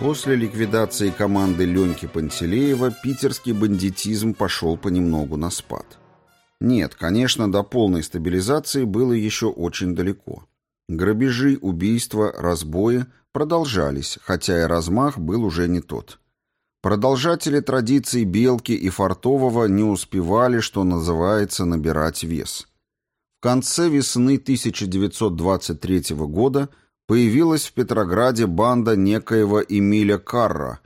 После ликвидации команды Леньки Пантелеева питерский бандитизм пошел понемногу на спад. Нет, конечно, до полной стабилизации было еще очень далеко. Грабежи, убийства, разбои продолжались, хотя и размах был уже не тот. Продолжатели традиций Белки и Фартового не успевали, что называется, набирать вес. В конце весны 1923 года появилась в Петрограде банда некоего Эмиля Карра,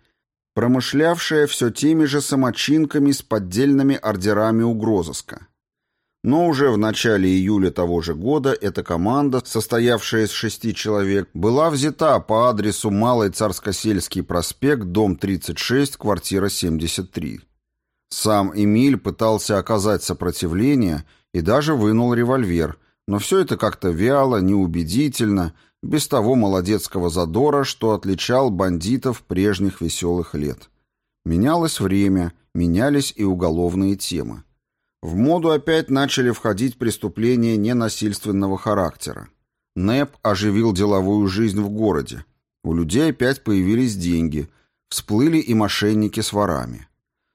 промышлявшая все теми же самочинками с поддельными ордерами угрозыска. Но уже в начале июля того же года эта команда, состоявшая из шести человек, была взята по адресу Малый Царскосельский проспект, дом 36, квартира 73. Сам Эмиль пытался оказать сопротивление и даже вынул револьвер, но все это как-то вяло, неубедительно, без того молодецкого задора, что отличал бандитов прежних веселых лет. Менялось время, менялись и уголовные темы. В моду опять начали входить преступления ненасильственного характера. НЭП оживил деловую жизнь в городе. У людей опять появились деньги, всплыли и мошенники с ворами.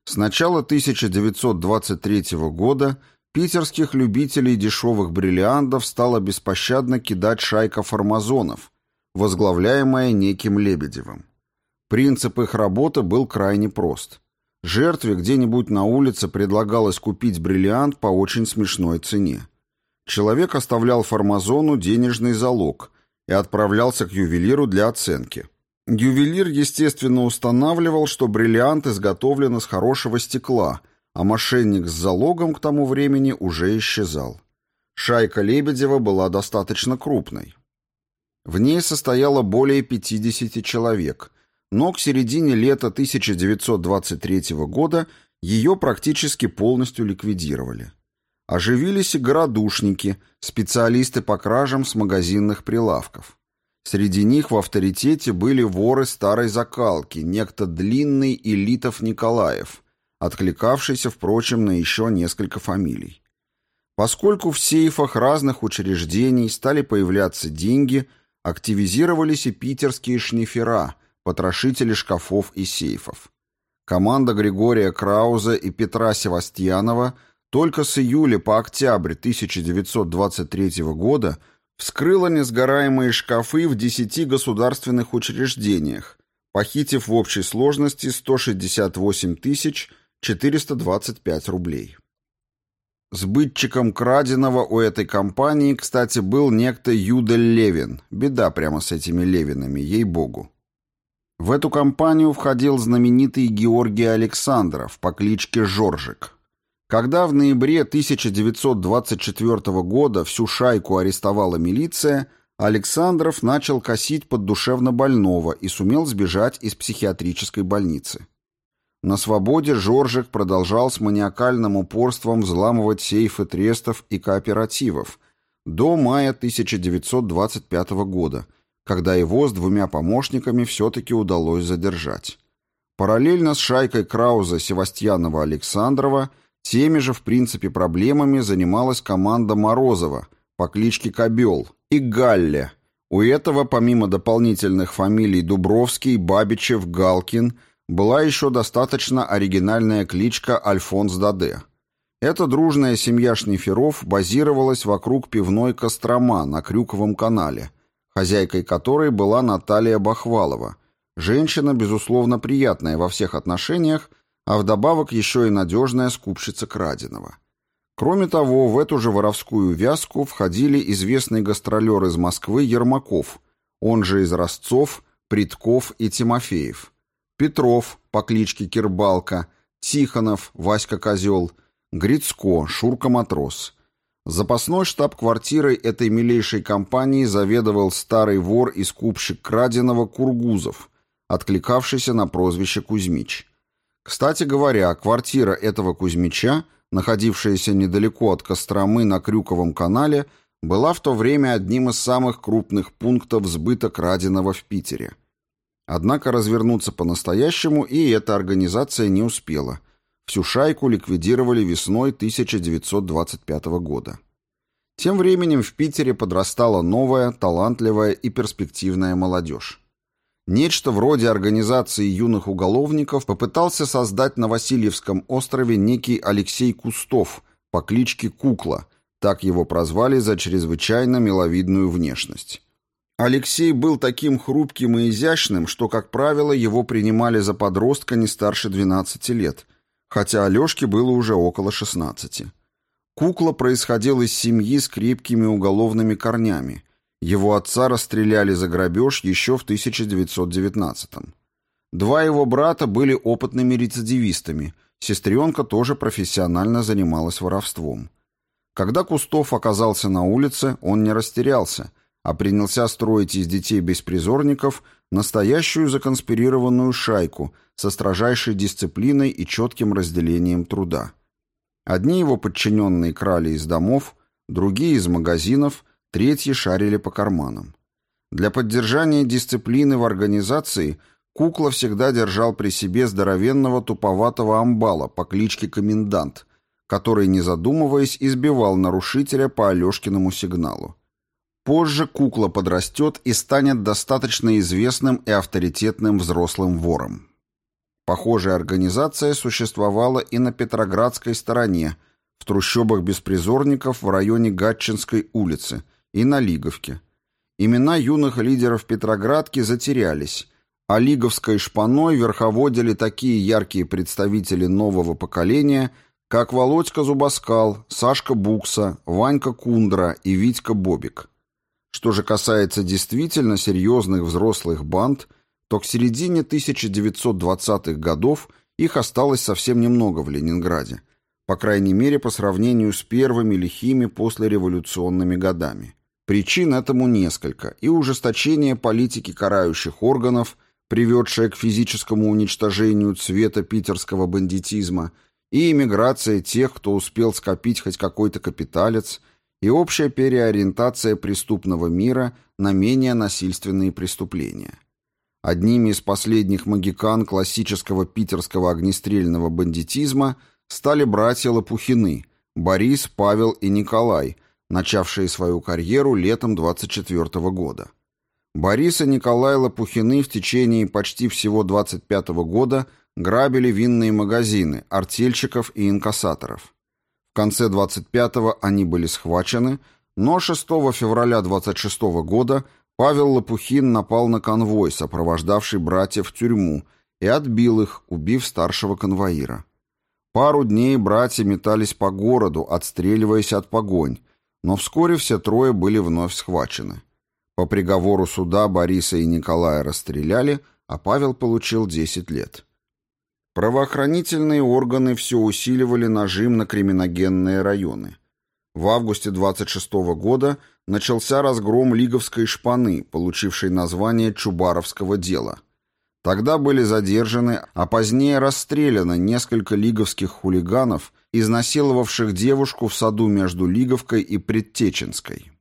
С начала 1923 года Питерских любителей дешевых бриллиантов стала беспощадно кидать шайка формазонов, возглавляемая неким Лебедевым. Принцип их работы был крайне прост. Жертве где-нибудь на улице предлагалось купить бриллиант по очень смешной цене. Человек оставлял формазону денежный залог и отправлялся к ювелиру для оценки. Ювелир, естественно, устанавливал, что бриллиант изготовлен из хорошего стекла – а мошенник с залогом к тому времени уже исчезал. Шайка Лебедева была достаточно крупной. В ней состояло более 50 человек, но к середине лета 1923 года ее практически полностью ликвидировали. Оживились и городушники, специалисты по кражам с магазинных прилавков. Среди них в авторитете были воры старой закалки, некто Длинный и Николаев – откликавшийся, впрочем, на еще несколько фамилий. Поскольку в сейфах разных учреждений стали появляться деньги, активизировались и питерские шнифера, потрошители шкафов и сейфов. Команда Григория Крауза и Петра Севастьянова только с июля по октябрь 1923 года вскрыла несгораемые шкафы в 10 государственных учреждениях, похитив в общей сложности 168 тысяч 425 рублей. Сбытчиком краденого у этой компании, кстати, был некто Юдель Левин. Беда прямо с этими Левинами, ей-богу. В эту компанию входил знаменитый Георгий Александров по кличке Жоржик. Когда в ноябре 1924 года всю шайку арестовала милиция, Александров начал косить под душевнобольного и сумел сбежать из психиатрической больницы. На свободе Жоржик продолжал с маниакальным упорством взламывать сейфы трестов и кооперативов до мая 1925 года, когда его с двумя помощниками все-таки удалось задержать. Параллельно с шайкой Крауза Севастьянова-Александрова теми же, в принципе, проблемами занималась команда Морозова по кличке Кобел и Галле. У этого, помимо дополнительных фамилий Дубровский, Бабичев, Галкин – была еще достаточно оригинальная кличка Альфонс Даде. Эта дружная семья шниферов базировалась вокруг пивной «Кострома» на Крюковом канале, хозяйкой которой была Наталья Бахвалова, женщина, безусловно, приятная во всех отношениях, а вдобавок еще и надежная скупщица краденого. Кроме того, в эту же воровскую вязку входили известный гастролер из Москвы Ермаков, он же из Ростцов, Притков и Тимофеев – Петров по кличке Кирбалка, Тихонов, Васька Козел, Грицко, Шурка Матрос. Запасной штаб-квартирой этой милейшей компании заведовал старый вор и скупщик краденого Кургузов, откликавшийся на прозвище Кузьмич. Кстати говоря, квартира этого Кузьмича, находившаяся недалеко от Костромы на Крюковом канале, была в то время одним из самых крупных пунктов сбыта краденого в Питере. Однако развернуться по-настоящему и эта организация не успела. Всю шайку ликвидировали весной 1925 года. Тем временем в Питере подрастала новая, талантливая и перспективная молодежь. Нечто вроде организации юных уголовников попытался создать на Васильевском острове некий Алексей Кустов по кличке Кукла, так его прозвали за чрезвычайно миловидную внешность. Алексей был таким хрупким и изящным, что, как правило, его принимали за подростка не старше 12 лет, хотя Алешке было уже около 16. Кукла происходил из семьи с крепкими уголовными корнями. Его отца расстреляли за грабеж еще в 1919 -м. Два его брата были опытными рецидивистами, сестренка тоже профессионально занималась воровством. Когда Кустов оказался на улице, он не растерялся – а принялся строить из детей-беспризорников настоящую законспирированную шайку со строжайшей дисциплиной и четким разделением труда. Одни его подчиненные крали из домов, другие из магазинов, третьи шарили по карманам. Для поддержания дисциплины в организации Кукла всегда держал при себе здоровенного туповатого амбала по кличке Комендант, который, не задумываясь, избивал нарушителя по Алешкиному сигналу. Позже кукла подрастет и станет достаточно известным и авторитетным взрослым вором. Похожая организация существовала и на Петроградской стороне, в трущобах беспризорников в районе Гатчинской улицы и на Лиговке. Имена юных лидеров Петроградки затерялись, а Лиговской шпаной верховодили такие яркие представители нового поколения, как Володька Зубаскал, Сашка Букса, Ванька Кундра и Витька Бобик. Что же касается действительно серьезных взрослых банд, то к середине 1920-х годов их осталось совсем немного в Ленинграде, по крайней мере по сравнению с первыми лихими послереволюционными годами. Причин этому несколько, и ужесточение политики карающих органов, приведшее к физическому уничтожению цвета питерского бандитизма, и эмиграция тех, кто успел скопить хоть какой-то капиталец – и общая переориентация преступного мира на менее насильственные преступления. Одними из последних магикан классического питерского огнестрельного бандитизма стали братья Лопухины – Борис, Павел и Николай, начавшие свою карьеру летом 24 года. Борис и Николай Лопухины в течение почти всего 25 года грабили винные магазины, артельщиков и инкассаторов. Конце 25-го они были схвачены, но 6 февраля 26 -го года Павел Лопухин напал на конвой, сопровождавший братьев в тюрьму, и отбил их, убив старшего конвоира. Пару дней братья метались по городу, отстреливаясь от погонь, но вскоре все трое были вновь схвачены. По приговору суда Бориса и Николая расстреляли, а Павел получил 10 лет. Правоохранительные органы все усиливали нажим на криминогенные районы. В августе 26 года начался разгром Лиговской шпаны, получившей название Чубаровского дела. Тогда были задержаны, а позднее расстреляны несколько лиговских хулиганов, изнасиловавших девушку в саду между Лиговкой и Предтеченской.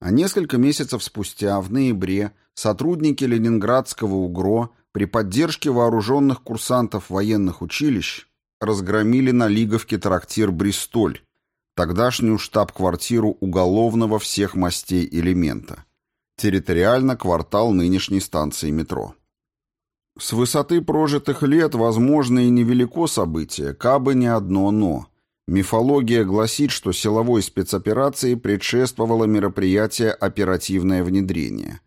А несколько месяцев спустя, в ноябре, сотрудники Ленинградского УГРО при поддержке вооруженных курсантов военных училищ разгромили на Лиговке трактир «Бристоль», тогдашнюю штаб-квартиру уголовного всех мастей элемента. Территориально квартал нынешней станции метро. С высоты прожитых лет, возможно, и невелико событие, кабы не одно «но». Мифология гласит, что силовой спецоперации предшествовало мероприятие «оперативное внедрение»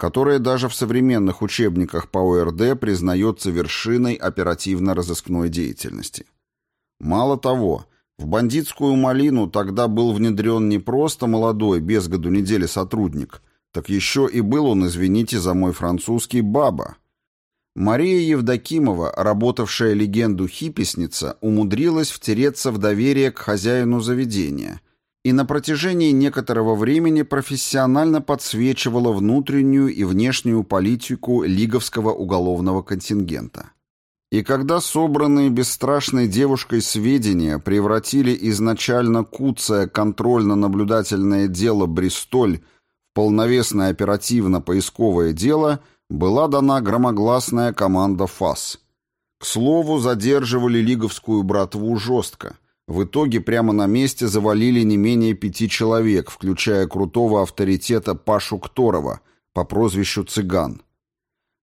которое даже в современных учебниках по ОРД признается вершиной оперативно-розыскной деятельности. Мало того, в бандитскую малину тогда был внедрен не просто молодой, без году недели сотрудник, так еще и был он, извините за мой французский, баба. Мария Евдокимова, работавшая легенду хиписница, умудрилась втереться в доверие к хозяину заведения – и на протяжении некоторого времени профессионально подсвечивала внутреннюю и внешнюю политику лиговского уголовного контингента. И когда собранные бесстрашной девушкой сведения превратили изначально куцое контрольно-наблюдательное дело «Бристоль» в полновесное оперативно-поисковое дело, была дана громогласная команда ФАС. К слову, задерживали лиговскую братву жестко – в итоге прямо на месте завалили не менее пяти человек, включая крутого авторитета Пашу Кторова по прозвищу Цыган.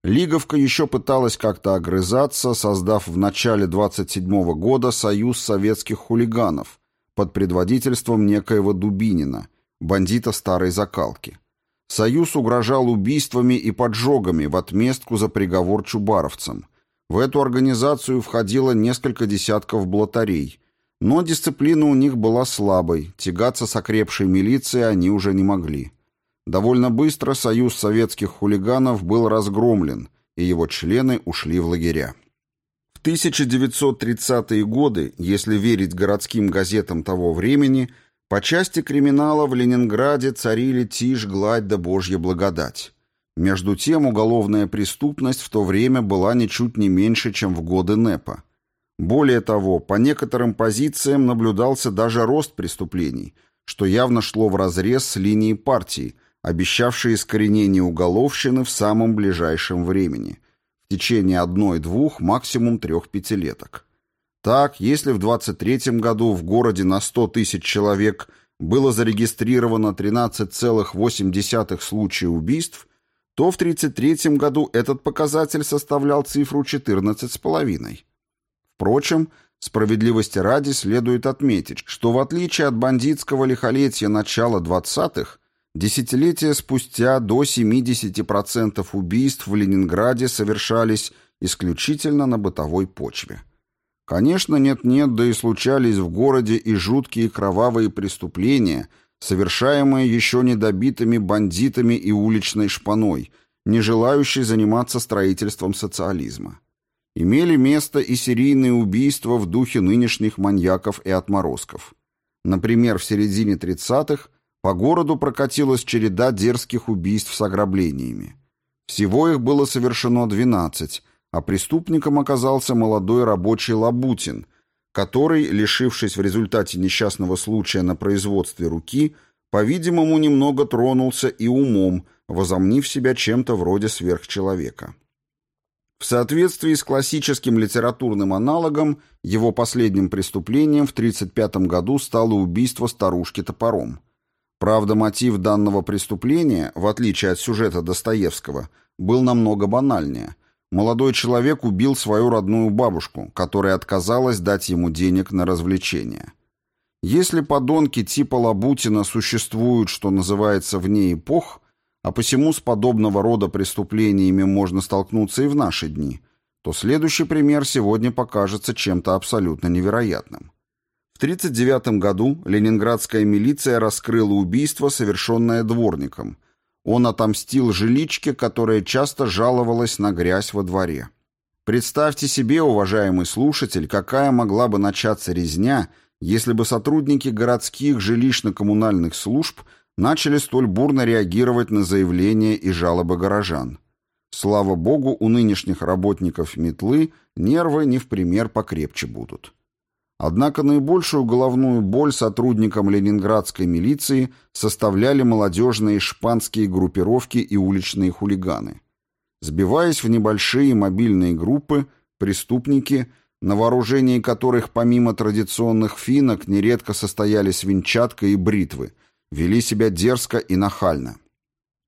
Лиговка еще пыталась как-то огрызаться, создав в начале 27 -го года Союз советских хулиганов под предводительством некоего Дубинина, бандита старой закалки. Союз угрожал убийствами и поджогами в отместку за приговор чубаровцам. В эту организацию входило несколько десятков блатарей, но дисциплина у них была слабой, тягаться с окрепшей милицией они уже не могли. Довольно быстро союз советских хулиганов был разгромлен, и его члены ушли в лагеря. В 1930-е годы, если верить городским газетам того времени, по части криминала в Ленинграде царили тишь, гладь да божья благодать. Между тем уголовная преступность в то время была ничуть не меньше, чем в годы НЭПа. Более того, по некоторым позициям наблюдался даже рост преступлений, что явно шло вразрез с линией партии – обещавший искоренение уголовщины в самом ближайшем времени, в течение одной-двух, максимум трех пятилеток. Так, если в 23 году в городе на 100 тысяч человек было зарегистрировано 13,8 случая убийств, то в 1933 году этот показатель составлял цифру 14,5. Впрочем, справедливости ради следует отметить, что в отличие от бандитского лихолетия начала 20-х, Десятилетия спустя до 70% убийств в Ленинграде совершались исключительно на бытовой почве. Конечно, нет-нет, да и случались в городе и жуткие кровавые преступления, совершаемые еще недобитыми бандитами и уличной шпаной, не желающей заниматься строительством социализма. Имели место и серийные убийства в духе нынешних маньяков и отморозков. Например, в середине 30-х по городу прокатилась череда дерзких убийств с ограблениями. Всего их было совершено 12, а преступником оказался молодой рабочий Лабутин, который, лишившись в результате несчастного случая на производстве руки, по-видимому, немного тронулся и умом, возомнив себя чем-то вроде сверхчеловека. В соответствии с классическим литературным аналогом, его последним преступлением в 1935 году стало убийство старушки топором. Правда, мотив данного преступления, в отличие от сюжета Достоевского, был намного банальнее. Молодой человек убил свою родную бабушку, которая отказалась дать ему денег на развлечения. Если подонки типа Лабутина существуют, что называется, вне эпох, а посему с подобного рода преступлениями можно столкнуться и в наши дни, то следующий пример сегодня покажется чем-то абсолютно невероятным. В 1939 году ленинградская милиция раскрыла убийство, совершенное дворником. Он отомстил жиличке, которая часто жаловалась на грязь во дворе. Представьте себе, уважаемый слушатель, какая могла бы начаться резня, если бы сотрудники городских жилищно-коммунальных служб начали столь бурно реагировать на заявления и жалобы горожан. Слава богу, у нынешних работников метлы нервы не в пример покрепче будут. Однако наибольшую головную боль сотрудникам ленинградской милиции составляли молодежные шпанские группировки и уличные хулиганы. Сбиваясь в небольшие мобильные группы, преступники, на вооружении которых помимо традиционных финок нередко состояли свинчатка и бритвы, вели себя дерзко и нахально.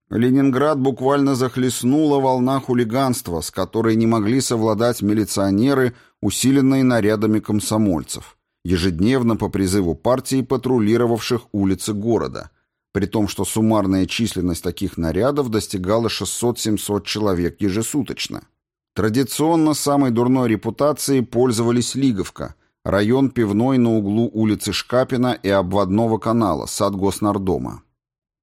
Ленинград буквально захлестнула волна хулиганства, с которой не могли совладать милиционеры, усиленные нарядами комсомольцев, ежедневно по призыву партии патрулировавших улицы города, при том, что суммарная численность таких нарядов достигала 600-700 человек ежесуточно. Традиционно самой дурной репутацией пользовались Лиговка, район пивной на углу улицы Шкапина и обводного канала, сад Госнардома.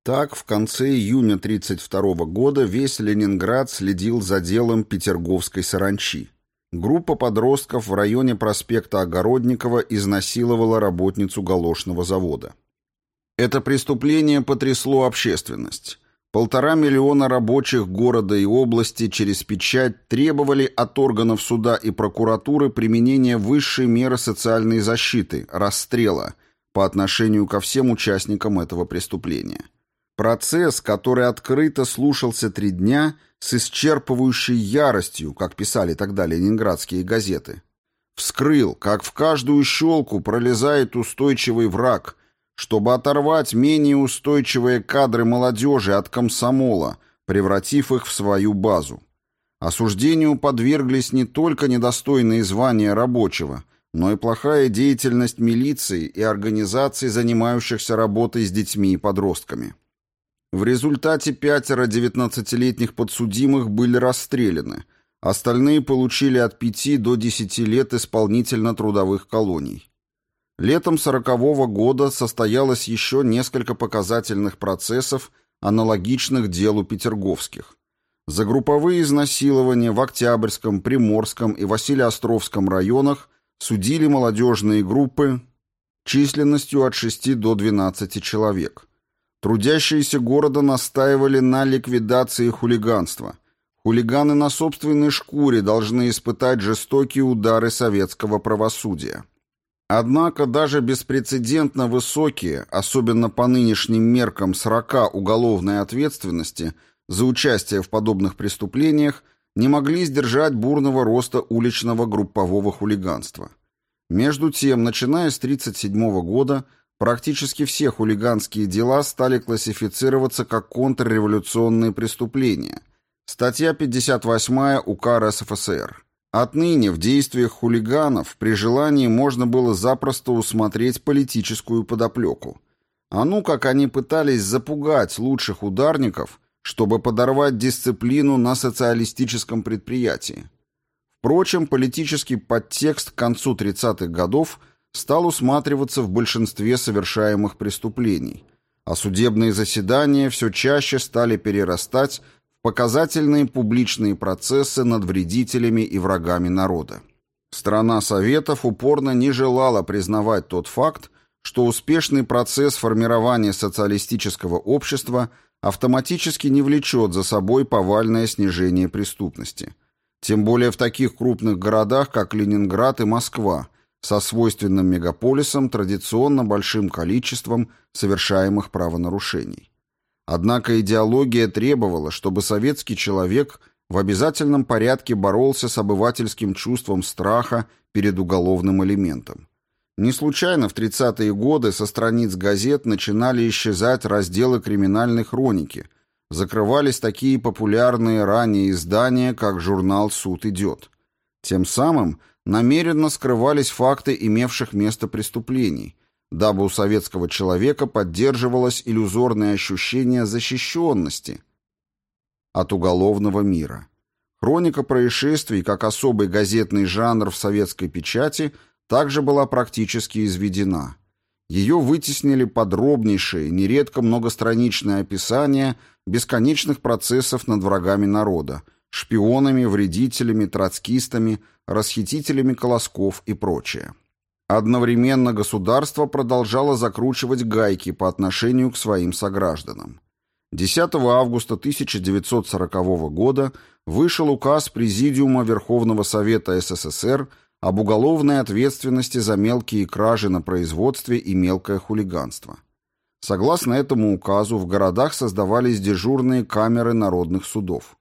Так, в конце июня 1932 года весь Ленинград следил за делом Петерговской саранчи. Группа подростков в районе проспекта Огородникова изнасиловала работницу галошного завода. Это преступление потрясло общественность. Полтора миллиона рабочих города и области через печать требовали от органов суда и прокуратуры применения высшей меры социальной защиты – расстрела – по отношению ко всем участникам этого преступления – Процесс, который открыто слушался три дня, с исчерпывающей яростью, как писали тогда ленинградские газеты. Вскрыл, как в каждую щелку пролезает устойчивый враг, чтобы оторвать менее устойчивые кадры молодежи от комсомола, превратив их в свою базу. Осуждению подверглись не только недостойные звания рабочего, но и плохая деятельность милиции и организаций, занимающихся работой с детьми и подростками. В результате пятеро 19-летних подсудимых были расстреляны, остальные получили от 5 до 10 лет исполнительно-трудовых колоний. Летом 40 года состоялось еще несколько показательных процессов, аналогичных делу петерговских. За групповые изнасилования в Октябрьском, Приморском и Василиостровском районах судили молодежные группы численностью от 6 до 12 человек. Трудящиеся города настаивали на ликвидации хулиганства. Хулиганы на собственной шкуре должны испытать жестокие удары советского правосудия. Однако даже беспрецедентно высокие, особенно по нынешним меркам срока уголовной ответственности за участие в подобных преступлениях, не могли сдержать бурного роста уличного группового хулиганства. Между тем, начиная с 1937 года, практически все хулиганские дела стали классифицироваться как контрреволюционные преступления. Статья 58 УК РСФСР. Отныне в действиях хулиганов при желании можно было запросто усмотреть политическую подоплеку. А ну, как они пытались запугать лучших ударников, чтобы подорвать дисциплину на социалистическом предприятии. Впрочем, политический подтекст к концу 30-х годов стал усматриваться в большинстве совершаемых преступлений, а судебные заседания все чаще стали перерастать показательные публичные процессы над вредителями и врагами народа. Страна Советов упорно не желала признавать тот факт, что успешный процесс формирования социалистического общества автоматически не влечет за собой повальное снижение преступности. Тем более в таких крупных городах, как Ленинград и Москва, со свойственным мегаполисом традиционно большим количеством совершаемых правонарушений. Однако идеология требовала, чтобы советский человек в обязательном порядке боролся с обывательским чувством страха перед уголовным элементом. Не случайно в 30-е годы со страниц газет начинали исчезать разделы криминальной хроники, закрывались такие популярные ранее издания, как журнал «Суд идет». Тем самым намеренно скрывались факты имевших место преступлений – дабы у советского человека поддерживалось иллюзорное ощущение защищенности от уголовного мира. Хроника происшествий, как особый газетный жанр в советской печати, также была практически изведена. Ее вытеснили подробнейшие, нередко многостраничные описания бесконечных процессов над врагами народа, шпионами, вредителями, троцкистами, расхитителями колосков и прочее. Одновременно государство продолжало закручивать гайки по отношению к своим согражданам. 10 августа 1940 года вышел указ Президиума Верховного Совета СССР об уголовной ответственности за мелкие кражи на производстве и мелкое хулиганство. Согласно этому указу в городах создавались дежурные камеры народных судов.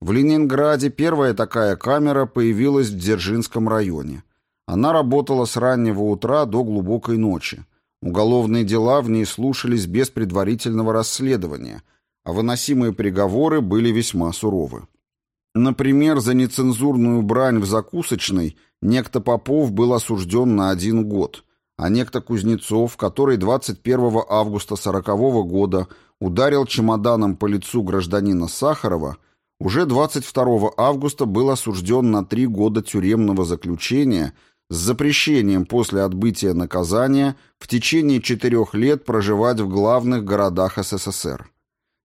В Ленинграде первая такая камера появилась в Дзержинском районе – она работала с раннего утра до глубокой ночи. Уголовные дела в ней слушались без предварительного расследования, а выносимые приговоры были весьма суровы. Например, за нецензурную брань в закусочной некто Попов был осужден на один год, а некто Кузнецов, который 21 августа 40 года ударил чемоданом по лицу гражданина Сахарова, уже 22 августа был осужден на три года тюремного заключения – с запрещением после отбытия наказания в течение четырех лет проживать в главных городах СССР.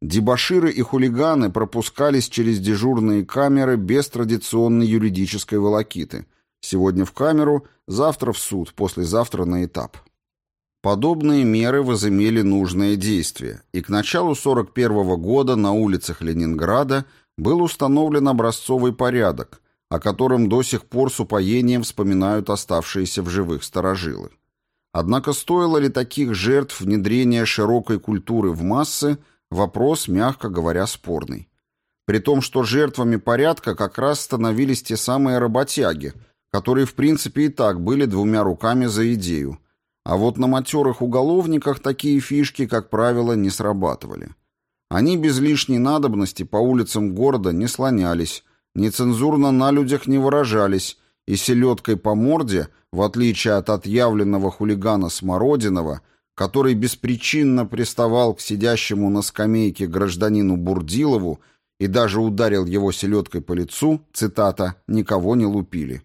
Дебоширы и хулиганы пропускались через дежурные камеры без традиционной юридической волокиты. Сегодня в камеру, завтра в суд, послезавтра на этап. Подобные меры возымели нужное действие, и к началу 1941 года на улицах Ленинграда был установлен образцовый порядок – о котором до сих пор с упоением вспоминают оставшиеся в живых старожилы. Однако стоило ли таких жертв внедрения широкой культуры в массы, вопрос, мягко говоря, спорный. При том, что жертвами порядка как раз становились те самые работяги, которые в принципе и так были двумя руками за идею. А вот на матерых уголовниках такие фишки, как правило, не срабатывали. Они без лишней надобности по улицам города не слонялись, нецензурно на людях не выражались, и селедкой по морде, в отличие от отъявленного хулигана Смородинова, который беспричинно приставал к сидящему на скамейке гражданину Бурдилову и даже ударил его селедкой по лицу, цитата, «никого не лупили».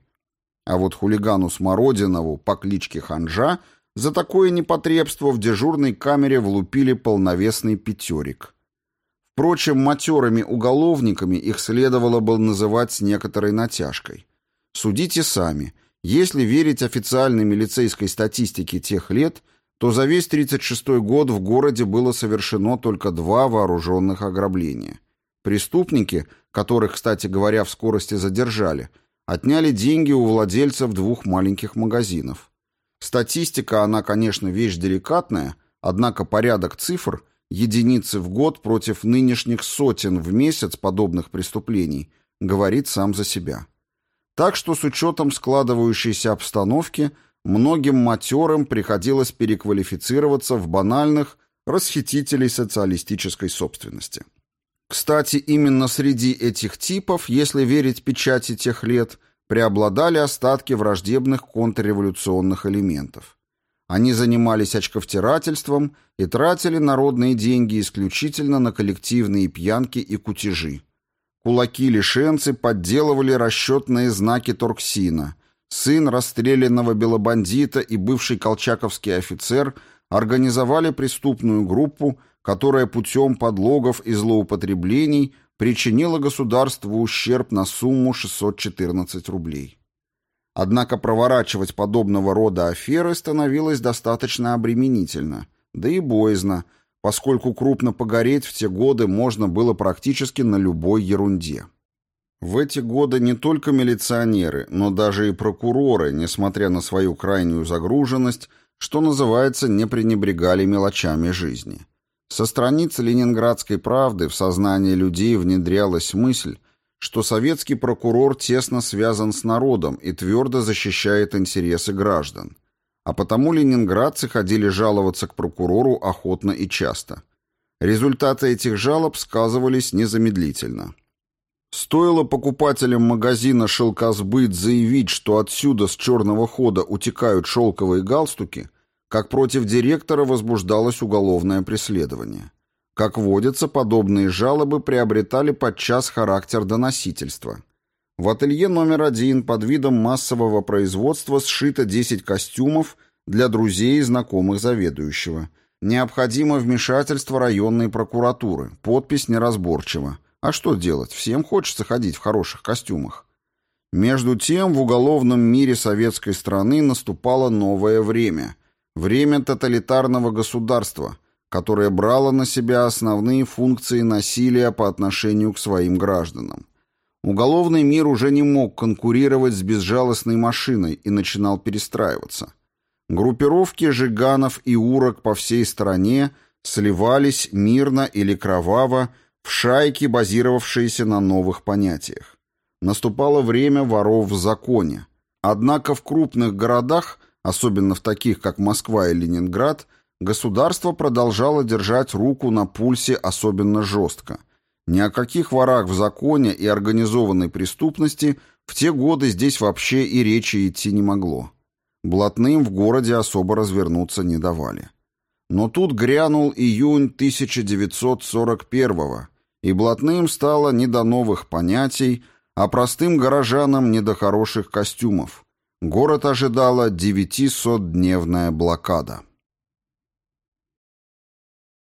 А вот хулигану Смородинову по кличке Ханжа за такое непотребство в дежурной камере влупили полновесный пятерик. Впрочем, матерыми уголовниками их следовало бы называть с некоторой натяжкой. Судите сами. Если верить официальной милицейской статистике тех лет, то за весь 1936 год в городе было совершено только два вооруженных ограбления. Преступники, которых, кстати говоря, в скорости задержали, отняли деньги у владельцев двух маленьких магазинов. Статистика, она, конечно, вещь деликатная, однако порядок цифр – единицы в год против нынешних сотен в месяц подобных преступлений, говорит сам за себя. Так что с учетом складывающейся обстановки многим матерым приходилось переквалифицироваться в банальных расхитителей социалистической собственности. Кстати, именно среди этих типов, если верить печати тех лет, преобладали остатки враждебных контрреволюционных элементов. Они занимались очковтирательством и тратили народные деньги исключительно на коллективные пьянки и кутежи. Кулаки-лишенцы подделывали расчетные знаки Торксина. Сын расстрелянного белобандита и бывший колчаковский офицер организовали преступную группу, которая путем подлогов и злоупотреблений причинила государству ущерб на сумму 614 рублей. Однако проворачивать подобного рода аферы становилось достаточно обременительно, да и боязно, поскольку крупно погореть в те годы можно было практически на любой ерунде. В эти годы не только милиционеры, но даже и прокуроры, несмотря на свою крайнюю загруженность, что называется, не пренебрегали мелочами жизни. Со страниц «Ленинградской правды» в сознание людей внедрялась мысль, что советский прокурор тесно связан с народом и твердо защищает интересы граждан. А потому ленинградцы ходили жаловаться к прокурору охотно и часто. Результаты этих жалоб сказывались незамедлительно. Стоило покупателям магазина «Шелкосбыт» заявить, что отсюда с черного хода утекают шелковые галстуки, как против директора возбуждалось уголовное преследование. Как водится, подобные жалобы приобретали подчас характер доносительства. В ателье номер один под видом массового производства сшито 10 костюмов для друзей и знакомых заведующего. Необходимо вмешательство районной прокуратуры. Подпись неразборчива. А что делать? Всем хочется ходить в хороших костюмах. Между тем, в уголовном мире советской страны наступало новое время. Время тоталитарного государства – которая брала на себя основные функции насилия по отношению к своим гражданам. Уголовный мир уже не мог конкурировать с безжалостной машиной и начинал перестраиваться. Группировки жиганов и урок по всей стране сливались мирно или кроваво в шайки, базировавшиеся на новых понятиях. Наступало время воров в законе. Однако в крупных городах, особенно в таких, как Москва и Ленинград, Государство продолжало держать руку на пульсе особенно жестко. Ни о каких ворах в законе и организованной преступности в те годы здесь вообще и речи идти не могло. Блатным в городе особо развернуться не давали. Но тут грянул июнь 1941-го, и блатным стало не до новых понятий, а простым горожанам не до хороших костюмов. Город ожидала 900-дневная блокада.